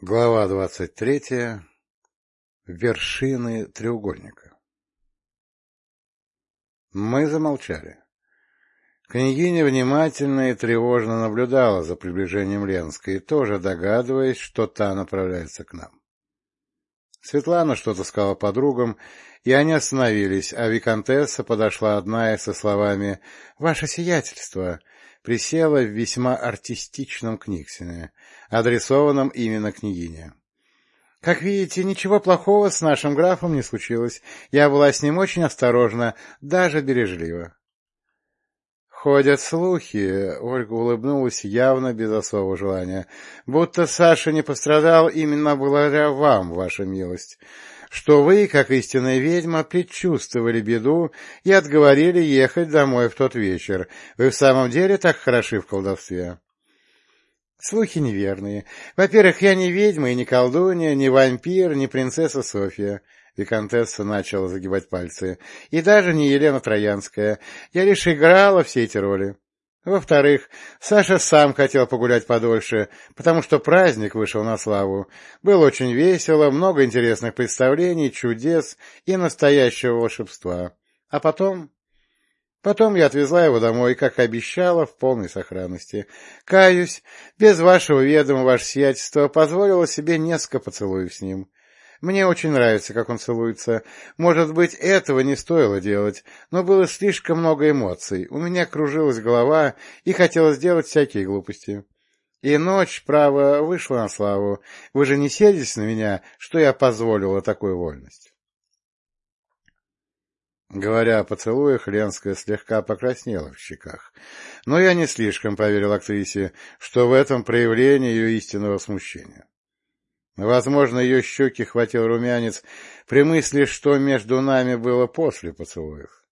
Глава двадцать третья. Вершины треугольника. Мы замолчали. Княгиня внимательно и тревожно наблюдала за приближением Ленской, тоже догадываясь, что та направляется к нам. Светлана что-то сказала подругам, и они остановились, а виконтесса подошла одна и со словами «Ваше сиятельство!» Присела в весьма артистичном книгсине, адресованном именно княгине. Как видите, ничего плохого с нашим графом не случилось. Я была с ним очень осторожна, даже бережлива. Ходят слухи, Ольга улыбнулась явно без особого желания, будто Саша не пострадал именно благодаря вам, ваша милость что вы, как истинная ведьма, предчувствовали беду и отговорили ехать домой в тот вечер. Вы в самом деле так хороши в колдовстве? Слухи неверные. Во-первых, я не ведьма и не колдунья, не вампир, не принцесса Софья. Викантесса начала загибать пальцы. И даже не Елена Троянская. Я лишь играла все эти роли. Во-вторых, Саша сам хотел погулять подольше, потому что праздник вышел на славу. Было очень весело, много интересных представлений, чудес и настоящего волшебства. А потом... Потом я отвезла его домой, как и обещала, в полной сохранности. Каюсь, без вашего ведома, ваше сиятельство, позволила себе несколько поцелуев с ним. Мне очень нравится, как он целуется. Может быть, этого не стоило делать, но было слишком много эмоций. У меня кружилась голова, и хотелось сделать всякие глупости. И ночь, право, вышла на славу. Вы же не сердитесь на меня, что я позволила такую вольность? Говоря о поцелуях, Ленская слегка покраснела в щеках. Но я не слишком поверил актрисе, что в этом проявление ее истинного смущения. Возможно, ее щеки хватил румянец при мысли, что между нами было после поцелуев.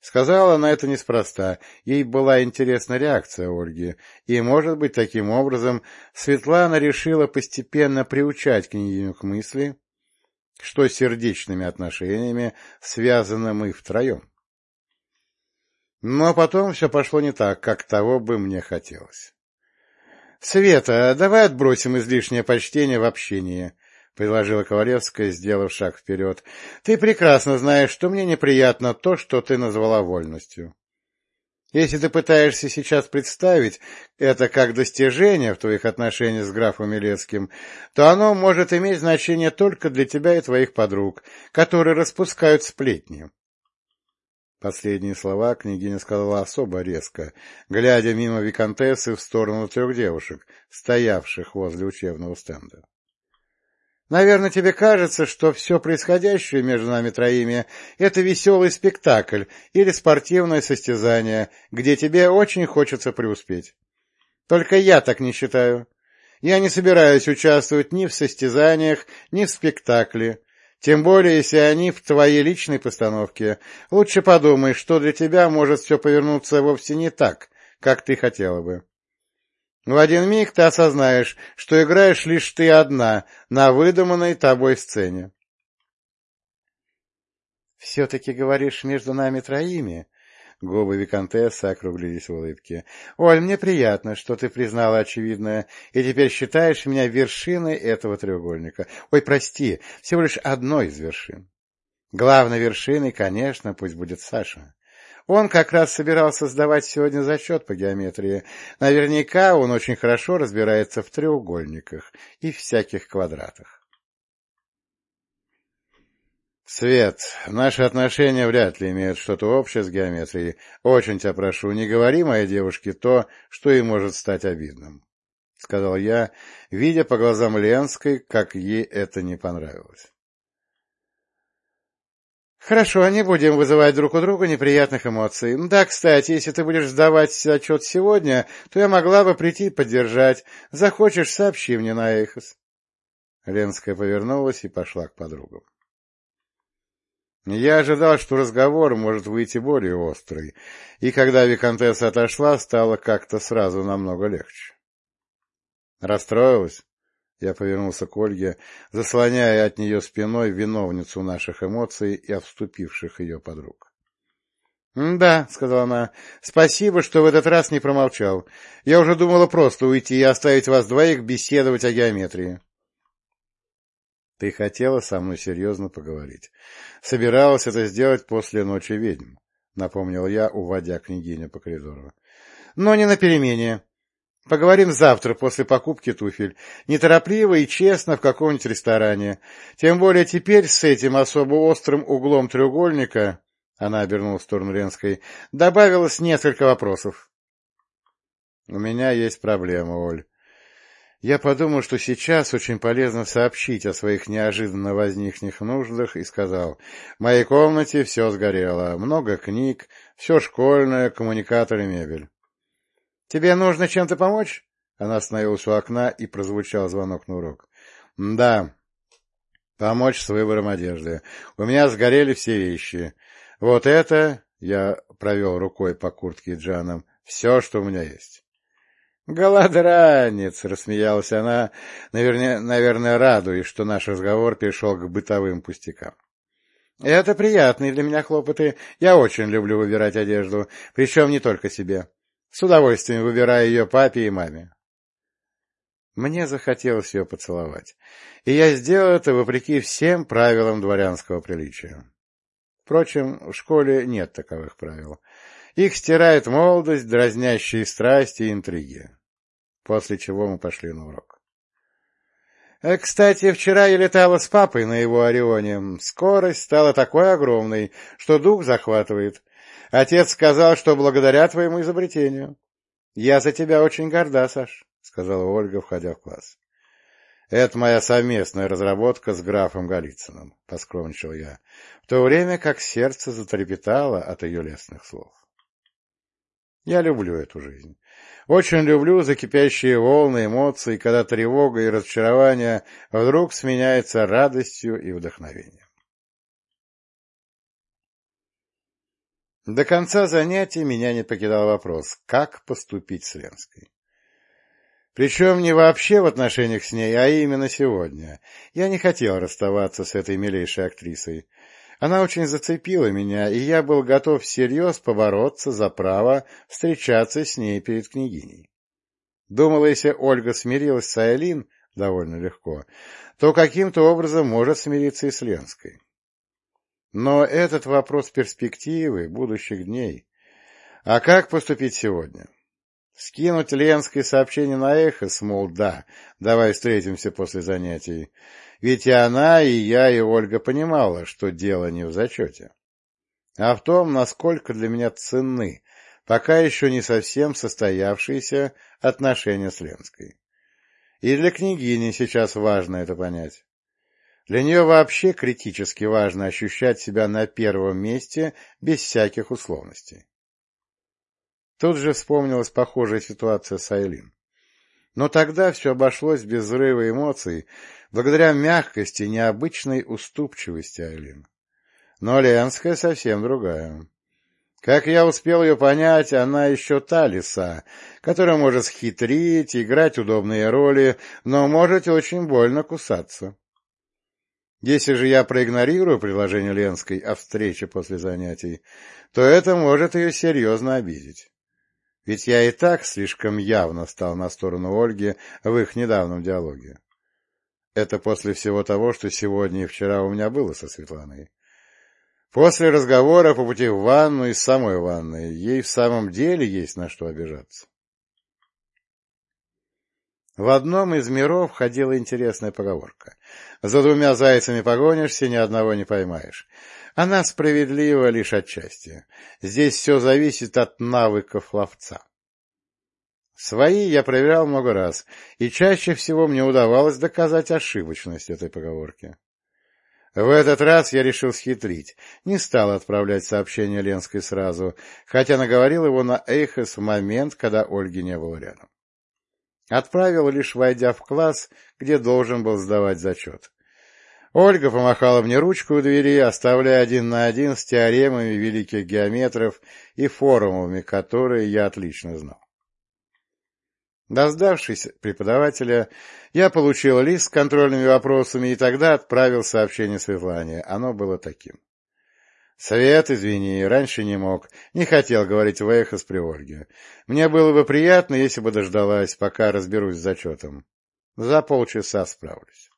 Сказала она это неспроста, ей была интересна реакция Ольги, и, может быть, таким образом Светлана решила постепенно приучать княгиню к мысли, что сердечными отношениями связаны мы втроем. Но потом все пошло не так, как того бы мне хотелось. «Света, давай отбросим излишнее почтение в общении», — предложила Ковалевская, сделав шаг вперед. «Ты прекрасно знаешь, что мне неприятно то, что ты назвала вольностью. Если ты пытаешься сейчас представить это как достижение в твоих отношениях с графом Милецким, то оно может иметь значение только для тебя и твоих подруг, которые распускают сплетни. Последние слова княгиня сказала особо резко, глядя мимо виконтессы в сторону трех девушек, стоявших возле учебного стенда. «Наверное, тебе кажется, что все происходящее между нами троими — это веселый спектакль или спортивное состязание, где тебе очень хочется преуспеть. Только я так не считаю. Я не собираюсь участвовать ни в состязаниях, ни в спектакле, тем более, если они в твоей личной постановке. Лучше подумай, что для тебя может все повернуться вовсе не так, как ты хотела бы. В один миг ты осознаешь, что играешь лишь ты одна на выдуманной тобой сцене. — Все-таки говоришь между нами троими? Губы виконтессы округлились в улыбке. — Оль, мне приятно, что ты признала очевидное и теперь считаешь меня вершиной этого треугольника. Ой, прости, всего лишь одной из вершин. Главной вершиной, конечно, пусть будет Саша. Он как раз собирался сдавать сегодня зачет по геометрии. Наверняка он очень хорошо разбирается в треугольниках и всяких квадратах. Свет, наши отношения вряд ли имеют что-то общее с геометрией. Очень тебя прошу, не говори моей девушке то, что ей может стать обидным, — сказал я, видя по глазам Ленской, как ей это не понравилось. Хорошо, не будем вызывать друг у друга неприятных эмоций. Да, кстати, если ты будешь сдавать отчет сегодня, то я могла бы прийти поддержать. Захочешь, сообщи мне на Эйхос. Ленская повернулась и пошла к подругам. Я ожидал, что разговор может выйти более острый, и когда Викантесса отошла, стало как-то сразу намного легче. Расстроилась? Я повернулся к Ольге, заслоняя от нее спиной виновницу наших эмоций и обступивших ее подруг. — Да, — сказала она, — спасибо, что в этот раз не промолчал. Я уже думала просто уйти и оставить вас двоих беседовать о геометрии. Ты хотела со мной серьезно поговорить. Собиралась это сделать после ночи ведьм, — напомнил я, уводя княгиню по коридору. — Но не на перемене. Поговорим завтра после покупки туфель. Неторопливо и честно в каком-нибудь ресторане. Тем более теперь с этим особо острым углом треугольника, — она обернулась в сторону Ленской, — добавилось несколько вопросов. — У меня есть проблема, Оль. Я подумал, что сейчас очень полезно сообщить о своих неожиданно возникших нуждах и сказал, в моей комнате все сгорело, много книг, все школьное, коммуникаторы, мебель. — Тебе нужно чем-то помочь? Она остановилась у окна, и прозвучал звонок на урок. — Да. Помочь с выбором одежды. У меня сгорели все вещи. Вот это, я провел рукой по куртке Джаном, все, что у меня есть. «Голодранец!» — рассмеялась она, наверное, радуясь, что наш разговор перешел к бытовым пустякам. «Это приятные для меня хлопоты. Я очень люблю выбирать одежду, причем не только себе. С удовольствием выбираю ее папе и маме». Мне захотелось ее поцеловать, и я сделал это вопреки всем правилам дворянского приличия. Впрочем, в школе нет таковых правил. Их стирает молодость, дразнящие страсти и интриги. После чего мы пошли на урок. Э, кстати, вчера я летала с папой на его Орионе. Скорость стала такой огромной, что дух захватывает. Отец сказал, что благодаря твоему изобретению. Я за тебя очень горда, Саш, — сказала Ольга, входя в класс. — Это моя совместная разработка с графом Голицыным, — поскромничал я, в то время как сердце затрепетало от ее лестных слов. Я люблю эту жизнь. Очень люблю закипящие волны эмоций, когда тревога и разочарование вдруг сменяются радостью и вдохновением. До конца занятий меня не покидал вопрос, как поступить с Ленской. Причем не вообще в отношениях с ней, а именно сегодня. Я не хотел расставаться с этой милейшей актрисой. Она очень зацепила меня, и я был готов всерьез побороться за право встречаться с ней перед княгиней. Думала, если Ольга смирилась с Айлин довольно легко, то каким-то образом может смириться и с Ленской. Но этот вопрос перспективы будущих дней. А как поступить сегодня? Скинуть Ленской сообщение на эхо, мол, да, давай встретимся после занятий. Ведь и она, и я, и Ольга понимала, что дело не в зачете, а в том, насколько для меня ценны пока еще не совсем состоявшиеся отношения с Ленской. И для княгини сейчас важно это понять. Для нее вообще критически важно ощущать себя на первом месте без всяких условностей. Тут же вспомнилась похожая ситуация с Айлин. Но тогда все обошлось без взрыва эмоций, благодаря мягкости, необычной уступчивости Айлин. Но Ленская совсем другая. Как я успел ее понять, она еще та лиса, которая может схитрить, играть удобные роли, но может очень больно кусаться. Если же я проигнорирую предложение Ленской о встрече после занятий, то это может ее серьезно обидеть. Ведь я и так слишком явно стал на сторону Ольги в их недавнем диалоге. Это после всего того, что сегодня и вчера у меня было со Светланой. После разговора по пути в ванну и самой ванной ей в самом деле есть на что обижаться. В одном из миров ходила интересная поговорка. «За двумя зайцами погонишься, ни одного не поймаешь». Она справедлива лишь отчасти. Здесь все зависит от навыков ловца. Свои я проверял много раз, и чаще всего мне удавалось доказать ошибочность этой поговорки. В этот раз я решил схитрить, не стал отправлять сообщение Ленской сразу, хотя наговорил его на Эйхос в момент, когда Ольги не было рядом. Отправил, лишь войдя в класс, где должен был сдавать зачет. Ольга помахала мне ручку у двери, оставляя один на один с теоремами великих геометров и форумами, которые я отлично знал. Дождавшись преподавателя, я получил лист с контрольными вопросами и тогда отправил сообщение Светлане. Оно было таким. «Свет, извини, раньше не мог. Не хотел говорить в эхо с при Ольге. Мне было бы приятно, если бы дождалась, пока разберусь с зачетом. За полчаса справлюсь».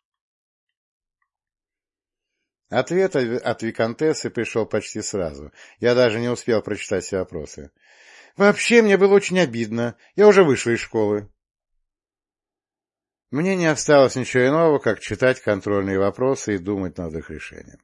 Ответ от Викантессы пришел почти сразу. Я даже не успел прочитать все вопросы. «Вообще мне было очень обидно. Я уже вышла из школы». Мне не осталось ничего иного, как читать контрольные вопросы и думать над их решением.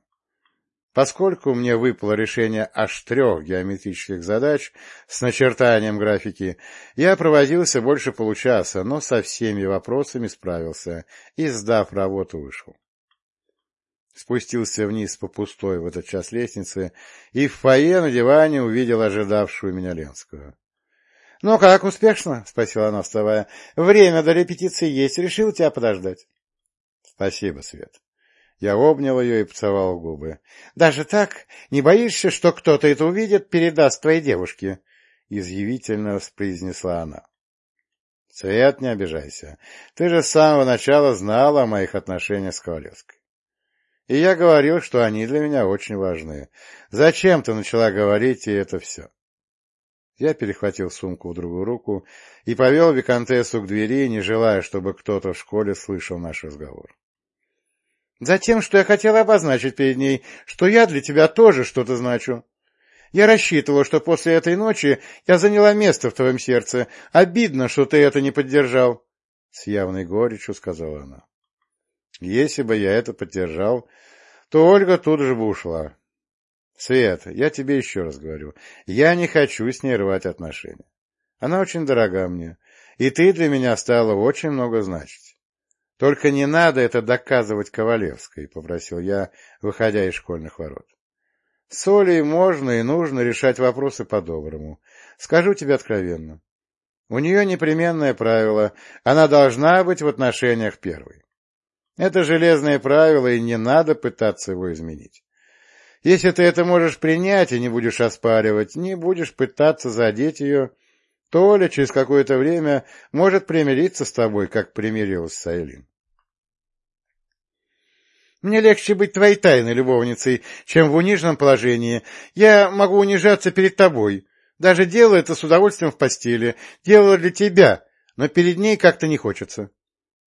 Поскольку мне выпало решение аж трех геометрических задач с начертанием графики, я проводился больше получаса, но со всеми вопросами справился и, сдав работу, вышел. Спустился вниз по пустой в этот час лестнице и в фойе на диване увидел ожидавшую меня Ленскую. — Ну как, успешно? — спросила она, вставая. — Время до репетиции есть, решил тебя подождать. — Спасибо, Свет. Я обнял ее и поцеловал губы. — Даже так? Не боишься, что кто-то это увидит, передаст твоей девушке? — изъявительно произнесла она. — Свет, не обижайся. Ты же с самого начала знала о моих отношениях с Ковалевской. И я говорил, что они для меня очень важны. Зачем ты начала говорить и это все? Я перехватил сумку в другую руку и повел Викантессу к двери, не желая, чтобы кто-то в школе слышал наш разговор. Затем, что я хотела обозначить перед ней, что я для тебя тоже что-то значу. Я рассчитывала, что после этой ночи я заняла место в твоем сердце. Обидно, что ты это не поддержал. С явной горечью сказала она. Если бы я это поддержал, то Ольга тут же бы ушла. Свет, я тебе еще раз говорю, я не хочу с ней рвать отношения. Она очень дорога мне, и ты для меня стала очень много значить. — Только не надо это доказывать Ковалевской, — попросил я, выходя из школьных ворот. — С Олей можно и нужно решать вопросы по-доброму. Скажу тебе откровенно. У нее непременное правило — она должна быть в отношениях первой. Это железное правило, и не надо пытаться его изменить. Если ты это можешь принять и не будешь оспаривать, не будешь пытаться задеть ее, то Оля через какое-то время может примириться с тобой, как примирилась с Айлин. Мне легче быть твоей тайной любовницей, чем в униженном положении. Я могу унижаться перед тобой. Даже делаю это с удовольствием в постели. Делала для тебя, но перед ней как-то не хочется.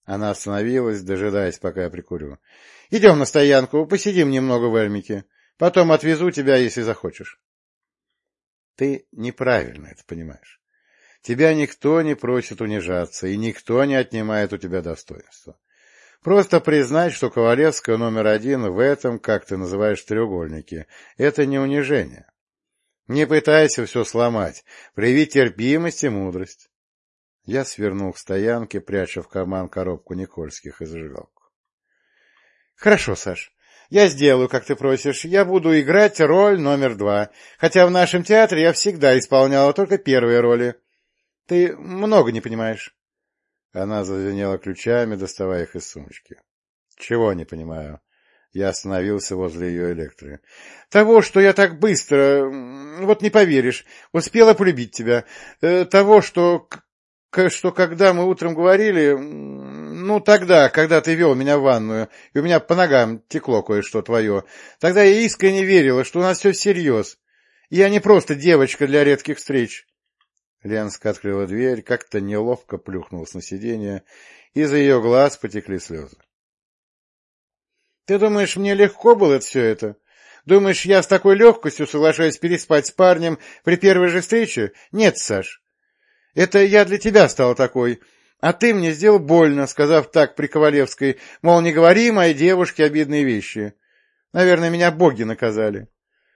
Она остановилась, дожидаясь, пока я прикурю. — Идем на стоянку, посидим немного в Эльмике. Потом отвезу тебя, если захочешь. Ты неправильно это понимаешь. Тебя никто не просит унижаться, и никто не отнимает у тебя достоинства. Просто признать, что Ковалевская номер один в этом, как ты называешь, треугольнике, это не унижение. Не пытайся все сломать, прояви терпимость и мудрость. Я свернул к стоянке, пряча в карман коробку Никольских и зажигалку. — Хорошо, Саш. Я сделаю, как ты просишь. Я буду играть роль номер два, хотя в нашем театре я всегда исполняла только первые роли. Ты много не понимаешь. Она зазвенела ключами, доставая их из сумочки. — Чего не понимаю? Я остановился возле ее электро. — Того, что я так быстро... Вот не поверишь. Успела полюбить тебя. Э, того, что... Что когда мы утром говорили... Ну, тогда, когда ты вел меня в ванную, и у меня по ногам текло кое-что твое, тогда я искренне верила, что у нас все всерьез. Я не просто девочка для редких встреч. Ленска открыла дверь, как-то неловко плюхнулась на сиденье, и за ее глаз потекли слезы. — Ты думаешь, мне легко было все это? Думаешь, я с такой легкостью соглашаюсь переспать с парнем при первой же встрече? Нет, Саш. Это я для тебя стал такой, а ты мне сделал больно, сказав так при Ковалевской, мол, не говори моей девушке обидные вещи. Наверное, меня боги наказали.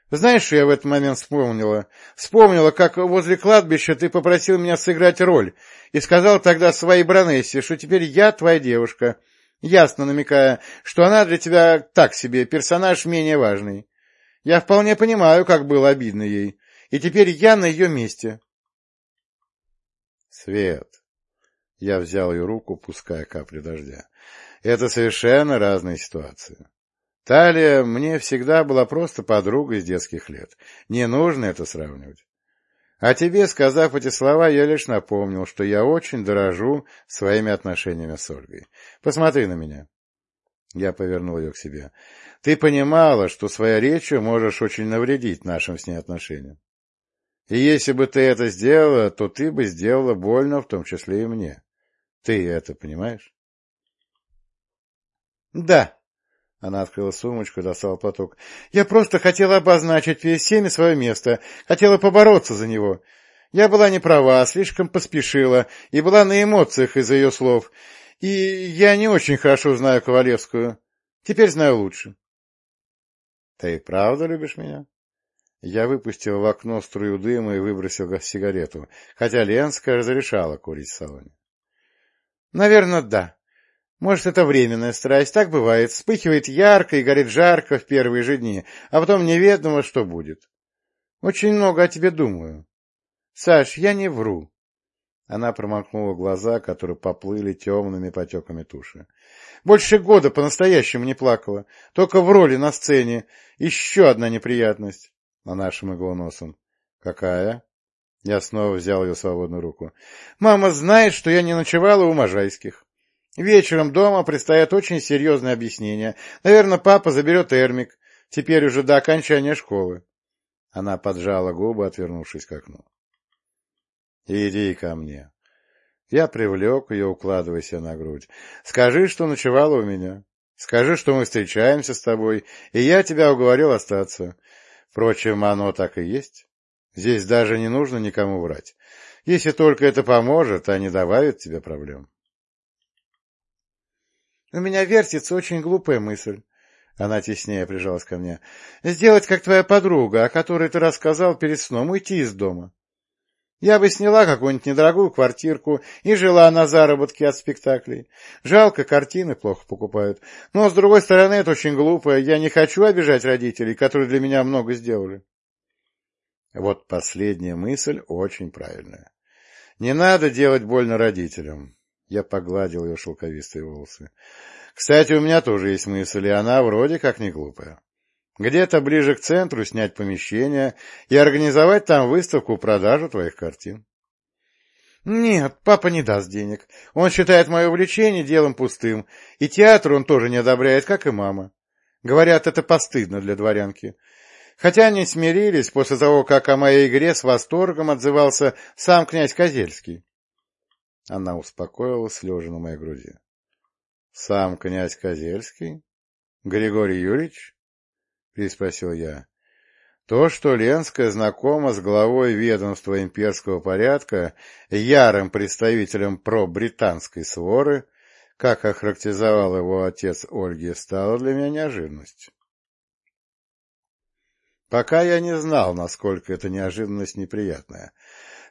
Знаешь, что я в этот момент вспомнила? Вспомнила, как возле кладбища ты попросил меня сыграть роль, и сказал тогда своей Бронессе, что теперь я твоя девушка, ясно намекая, что она для тебя так себе, персонаж менее важный. Я вполне понимаю, как было обидно ей, и теперь я на ее месте. Свет. Я взял ее руку, пуская капли дождя. Это совершенно разные ситуации. Талия мне всегда была просто подругой с детских лет. Не нужно это сравнивать. А тебе, сказав эти слова, я лишь напомнил, что я очень дорожу своими отношениями с Ольгой. Посмотри на меня. Я повернул ее к себе. Ты понимала, что своей речью можешь очень навредить нашим с ней отношениям. И если бы ты это сделала, то ты бы сделала больно, в том числе и мне. Ты это понимаешь? — Да, Она открыла сумочку и достала платок. — Я просто хотела обозначить перед всеми свое место, хотела побороться за него. Я была не права, слишком поспешила и была на эмоциях из-за ее слов. И я не очень хорошо знаю Ковалевскую. Теперь знаю лучше. — Ты правда любишь меня? Я выпустил в окно струю дыма и выбросил сигарету, хотя Ленская разрешала курить в салоне. — Наверное, да. Может, это временная страсть, так бывает. Вспыхивает ярко и горит жарко в первые же дни, а потом неведомо, что будет. Очень много о тебе думаю. Саш, я не вру. Она промокнула глаза, которые поплыли темными потеками туши. Больше года по-настоящему не плакала. Только в роли на сцене. Еще одна неприятность. Она шмыгла носом. Какая? Я снова взял ее свободную руку. Мама знает, что я не ночевала у Можайских. Вечером дома предстоят очень серьезные объяснения. Наверное, папа заберет Эрмик. Теперь уже до окончания школы. Она поджала губы, отвернувшись к окну. — Иди ко мне. Я привлек ее, укладывая себя на грудь. — Скажи, что ночевала у меня. Скажи, что мы встречаемся с тобой, и я тебя уговорил остаться. Впрочем, оно так и есть. Здесь даже не нужно никому врать. Если только это поможет, а не добавит тебе проблем. У меня вертится очень глупая мысль. Она теснее прижалась ко мне. Сделать, как твоя подруга, о которой ты рассказал перед сном, уйти из дома. Я бы сняла какую-нибудь недорогую квартирку и жила на заработке от спектаклей. Жалко, картины плохо покупают. Но, с другой стороны, это очень глупо. Я не хочу обижать родителей, которые для меня много сделали. Вот последняя мысль очень правильная. Не надо делать больно родителям. Я погладил ее шелковистые волосы. Кстати, у меня тоже есть мысль, и она вроде как не глупая. Где-то ближе к центру снять помещение и организовать там выставку-продажу твоих картин. Нет, папа не даст денег. Он считает мое увлечение делом пустым, и театр он тоже не одобряет, как и мама. Говорят, это постыдно для дворянки. Хотя они смирились после того, как о моей игре с восторгом отзывался сам князь Козельский. Она успокоилась, лежа на моей груди. — Сам князь Козельский? Григорий Юрьевич? — переспросил я. То, что Ленская знакома с главой ведомства имперского порядка, ярым представителем про-британской своры, как охарактеризовал его отец Ольги, стало для меня неожиданностью. Пока я не знал, насколько эта неожиданность неприятная.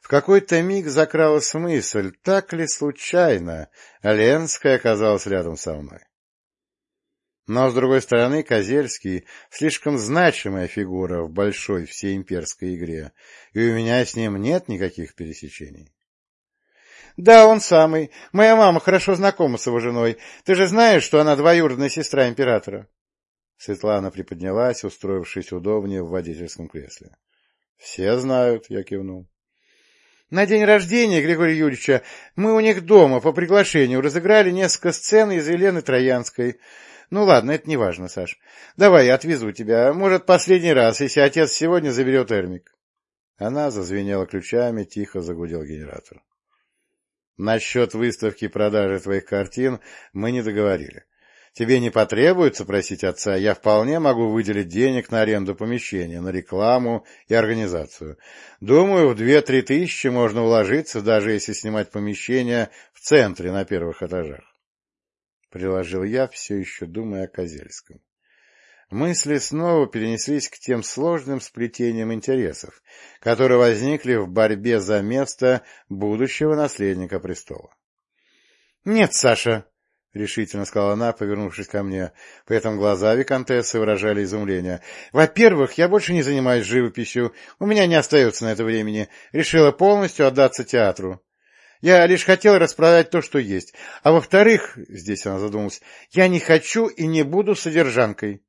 В какой-то миг закралась мысль, так ли случайно Ленская оказалась рядом со мной. Но, с другой стороны, Козельский — слишком значимая фигура в большой всеимперской игре, и у меня с ним нет никаких пересечений. — Да, он самый. Моя мама хорошо знакома с его женой. Ты же знаешь, что она двоюродная сестра императора? Светлана приподнялась, устроившись удобнее в водительском кресле. — Все знают, — я кивнул. На день рождения Григория Юрьевича мы у них дома по приглашению разыграли несколько сцен из Елены Троянской. Ну ладно, это не важно, Саш. Давай, я отвезу тебя. Может, последний раз, если отец сегодня заберет Эрмик. Она зазвенела ключами, тихо загудел генератор. Насчет выставки и продажи твоих картин мы не договорили. Тебе не потребуется просить отца, я вполне могу выделить денег на аренду помещения, на рекламу и организацию. Думаю, в две-три тысячи можно уложиться, даже если снимать помещение в центре на первых этажах. Приложил я, все еще думая о Козельском. Мысли снова перенеслись к тем сложным сплетениям интересов, которые возникли в борьбе за место будущего наследника престола. — Нет, Саша, — решительно сказала она, повернувшись ко мне. При этом глаза виконтессы выражали изумление. — Во-первых, я больше не занимаюсь живописью. У меня не остается на это времени. Решила полностью отдаться театру. Я лишь хотела распродать то, что есть. А во-вторых, — здесь она задумалась, — я не хочу и не буду содержанкой.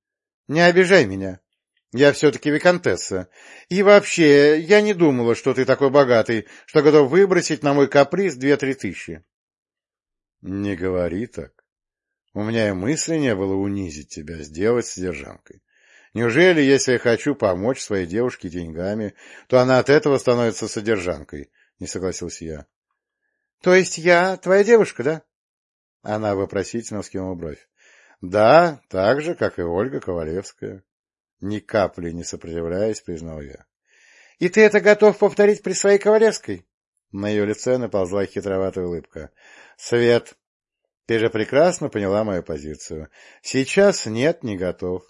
Не обижай меня. Я все-таки виконтесса. И вообще, я не думала, что ты такой богатый, что готов выбросить на мой каприз две-три тысячи. — Не говори так. У меня и мысли не было унизить тебя, сделать содержанкой. Неужели, если я хочу помочь своей девушке деньгами, то она от этого становится содержанкой? — не согласился я. — То есть я твоя девушка, да? Она вопросительно вскинула бровь. — Да, так же, как и Ольга Ковалевская. Ни капли не сопротивляясь, признал я. — И ты это готов повторить при своей Ковалевской? На ее лице наползла хитроватая улыбка. — Свет, ты же прекрасно поняла мою позицию. Сейчас нет, не готов,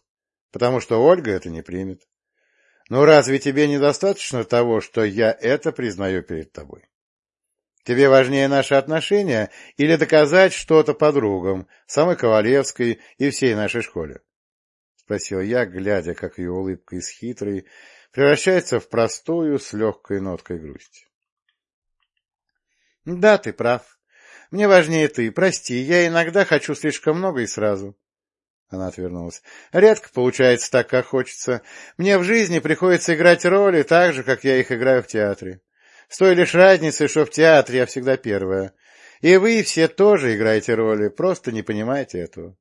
потому что Ольга это не примет. Но разве тебе недостаточно того, что я это признаю перед тобой? Тебе важнее наши отношения или доказать что-то подругам, самой Ковалевской и всей нашей школе? — спросил я, глядя, как ее улыбка из хитрой превращается в простую с легкой ноткой грусти. — Да, ты прав, мне важнее ты. Прости, я иногда хочу слишком много и сразу. Она отвернулась. Редко получается так, как хочется. Мне в жизни приходится играть роли так же, как я их играю в театре. С той лишь разницей, что в театре я всегда первая. И вы все тоже играете роли, просто не понимаете этого.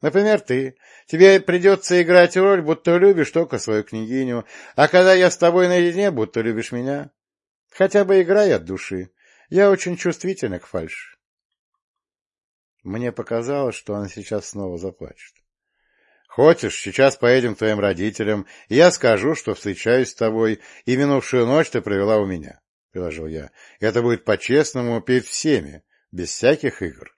Например, ты. Тебе придется играть роль, будто любишь только свою княгиню, а когда я с тобой наедине, будто любишь меня. Хотя бы играй от души. Я очень чувствительна к фальши. Мне показалось, что она сейчас снова заплачет. Хочешь, сейчас поедем к твоим родителям, и я скажу, что встречаюсь с тобой, и минувшую ночь ты провела у меня, — приложил я. Это будет по-честному перед всеми, без всяких игр.